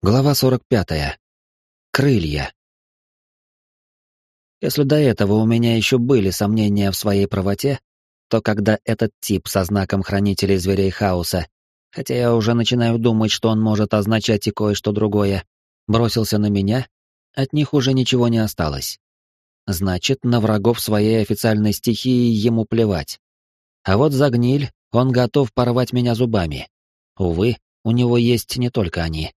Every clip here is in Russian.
Глава 45. Крылья. Если до этого у меня еще были сомнения в своей правоте, то когда этот тип со знаком хранителей зверей хаоса, хотя я уже начинаю думать, что он может означать и кое-что другое, бросился на меня, от них уже ничего не осталось. Значит, на врагов своей официальной стихии ему плевать. А вот за гниль он готов порвать меня зубами. Увы, у него есть не только они.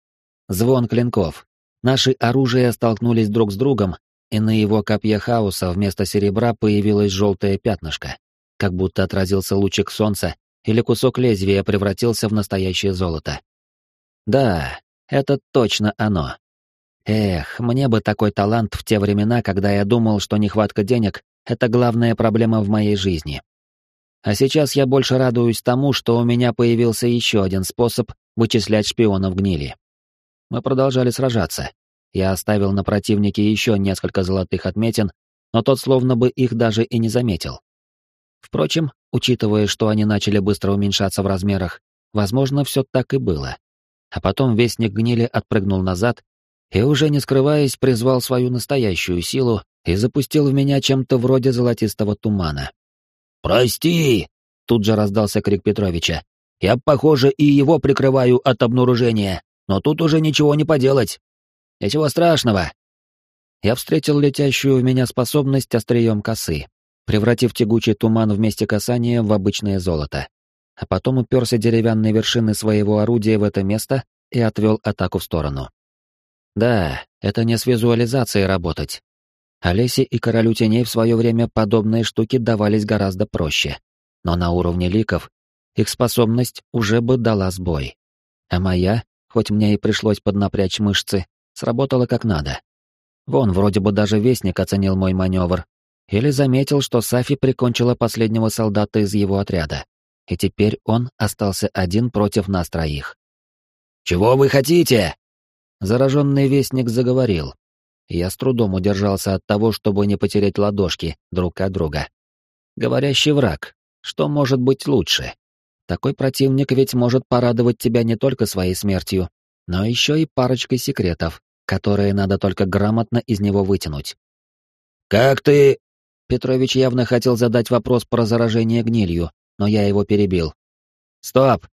Звон клинков. Наши оружия столкнулись друг с другом, и на его копье хаоса вместо серебра появилось желтое пятнышко, как будто отразился лучик солнца или кусок лезвия превратился в настоящее золото. Да, это точно оно. Эх, мне бы такой талант в те времена, когда я думал, что нехватка денег — это главная проблема в моей жизни. А сейчас я больше радуюсь тому, что у меня появился еще один способ вычислять шпионов гнили. Мы продолжали сражаться. Я оставил на противнике еще несколько золотых отметин, но тот словно бы их даже и не заметил. Впрочем, учитывая, что они начали быстро уменьшаться в размерах, возможно, все так и было. А потом вестник гнили отпрыгнул назад и, уже не скрываясь, призвал свою настоящую силу и запустил в меня чем-то вроде золотистого тумана. «Прости!» — тут же раздался крик Петровича. «Я, похоже, и его прикрываю от обнаружения!» Но тут уже ничего не поделать. Ничего страшного. Я встретил летящую в меня способность острием косы, превратив тягучий туман вместе касания в обычное золото. А потом уперся деревянной вершины своего орудия в это место и отвел атаку в сторону. Да, это не с визуализацией работать. Олесе и Королю Теней в свое время подобные штуки давались гораздо проще. Но на уровне ликов их способность уже бы дала сбой. А моя хоть мне и пришлось поднапрячь мышцы, сработало как надо. Вон, вроде бы даже Вестник оценил мой маневр. Или заметил, что Сафи прикончила последнего солдата из его отряда. И теперь он остался один против нас троих. «Чего вы хотите?» Зараженный Вестник заговорил. Я с трудом удержался от того, чтобы не потерять ладошки друг от друга. Говорящий враг. Что может быть лучше? Такой противник ведь может порадовать тебя не только своей смертью, но еще и парочкой секретов, которые надо только грамотно из него вытянуть. «Как ты...» Петрович явно хотел задать вопрос про заражение гнилью, но я его перебил. «Стоп!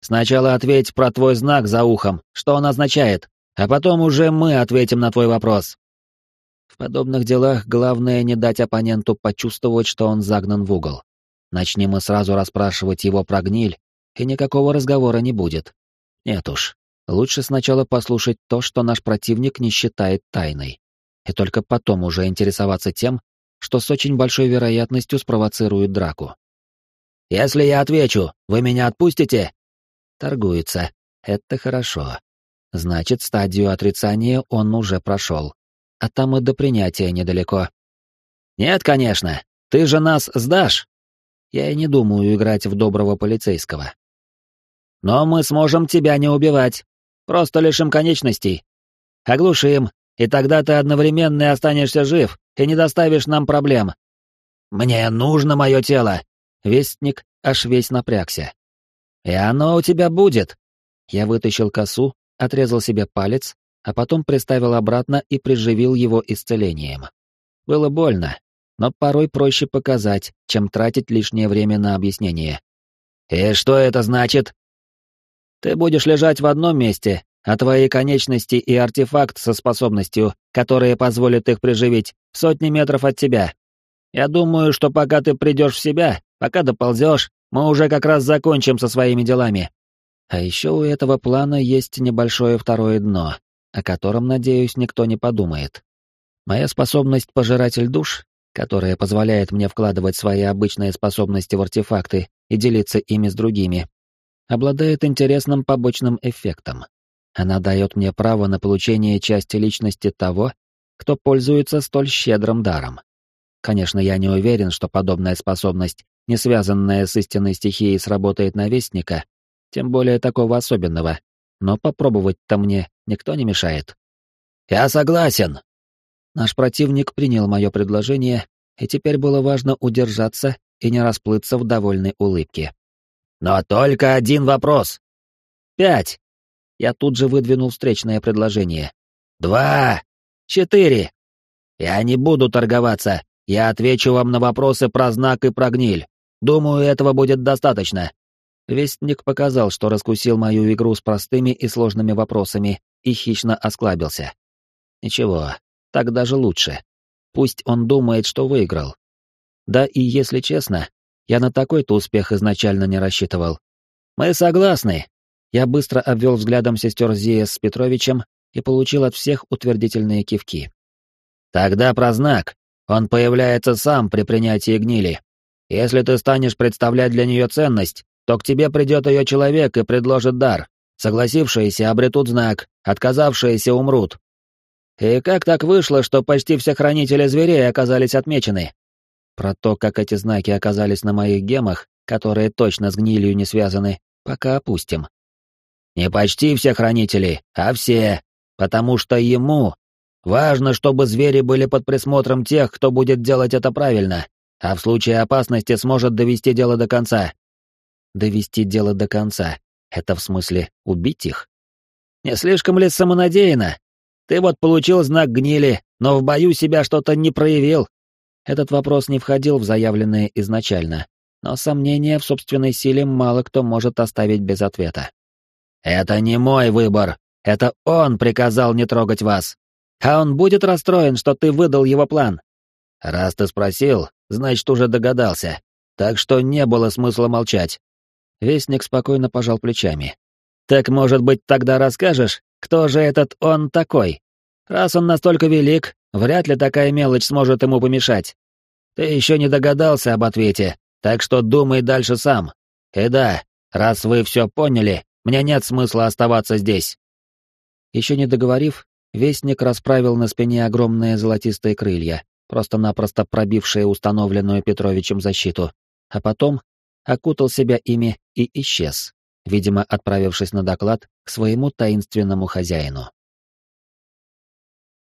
Сначала ответь про твой знак за ухом, что он означает, а потом уже мы ответим на твой вопрос». В подобных делах главное не дать оппоненту почувствовать, что он загнан в угол. Начнем мы сразу расспрашивать его про гниль, и никакого разговора не будет. Нет уж, лучше сначала послушать то, что наш противник не считает тайной, и только потом уже интересоваться тем, что с очень большой вероятностью спровоцирует драку. «Если я отвечу, вы меня отпустите?» Торгуется. Это хорошо. Значит, стадию отрицания он уже прошел. А там и до принятия недалеко. «Нет, конечно. Ты же нас сдашь!» Я и не думаю играть в доброго полицейского. Но мы сможем тебя не убивать. Просто лишим конечностей. Оглушим, и тогда ты одновременно останешься жив и не доставишь нам проблем. Мне нужно мое тело. Вестник аж весь напрягся. И оно у тебя будет. Я вытащил косу, отрезал себе палец, а потом приставил обратно и приживил его исцелением. Было больно, но порой проще показать, чем тратить лишнее время на объяснение. «И что это значит?» «Ты будешь лежать в одном месте, а твои конечности и артефакт со способностью, которые позволят их приживить, в сотни метров от тебя. Я думаю, что пока ты придешь в себя, пока доползешь, мы уже как раз закончим со своими делами. А еще у этого плана есть небольшое второе дно, о котором, надеюсь, никто не подумает. Моя способность пожиратель душ которая позволяет мне вкладывать свои обычные способности в артефакты и делиться ими с другими, обладает интересным побочным эффектом. Она дает мне право на получение части личности того, кто пользуется столь щедрым даром. Конечно, я не уверен, что подобная способность, не связанная с истинной стихией, сработает на Вестника, тем более такого особенного, но попробовать-то мне никто не мешает. «Я согласен», Наш противник принял мое предложение, и теперь было важно удержаться и не расплыться в довольной улыбке. «Но только один вопрос!» «Пять!» я тут же выдвинул встречное предложение. «Два! Четыре! Я не буду торговаться, я отвечу вам на вопросы про знак и про гниль. Думаю, этого будет достаточно». Вестник показал, что раскусил мою игру с простыми и сложными вопросами, и хищно осклабился. Ничего, так даже лучше. Пусть он думает, что выиграл. Да и если честно, я на такой-то успех изначально не рассчитывал. Мы согласны. Я быстро обвел взглядом сестер Зия с Петровичем и получил от всех утвердительные кивки. Тогда про знак. Он появляется сам при принятии гнили. Если ты станешь представлять для нее ценность, то к тебе придет ее человек и предложит дар. Согласившиеся обретут знак, отказавшиеся умрут. И как так вышло, что почти все хранители зверей оказались отмечены? Про то, как эти знаки оказались на моих гемах, которые точно с гнилью не связаны, пока опустим. Не почти все хранители, а все, потому что ему важно, чтобы звери были под присмотром тех, кто будет делать это правильно, а в случае опасности сможет довести дело до конца. Довести дело до конца. Это в смысле убить их? Не слишком ли самонадеянно? Ты вот получил знак гнили, но в бою себя что-то не проявил. Этот вопрос не входил в заявленное изначально, но сомнения в собственной силе мало кто может оставить без ответа. «Это не мой выбор. Это он приказал не трогать вас. А он будет расстроен, что ты выдал его план. Раз ты спросил, значит, уже догадался. Так что не было смысла молчать». Вестник спокойно пожал плечами. «Так, может быть, тогда расскажешь, кто же этот он такой? Раз он настолько велик, вряд ли такая мелочь сможет ему помешать. Ты еще не догадался об ответе, так что думай дальше сам. И да, раз вы все поняли, мне нет смысла оставаться здесь. Еще не договорив, Вестник расправил на спине огромные золотистые крылья, просто-напросто пробившие установленную Петровичем защиту, а потом окутал себя ими и исчез видимо, отправившись на доклад к своему таинственному хозяину.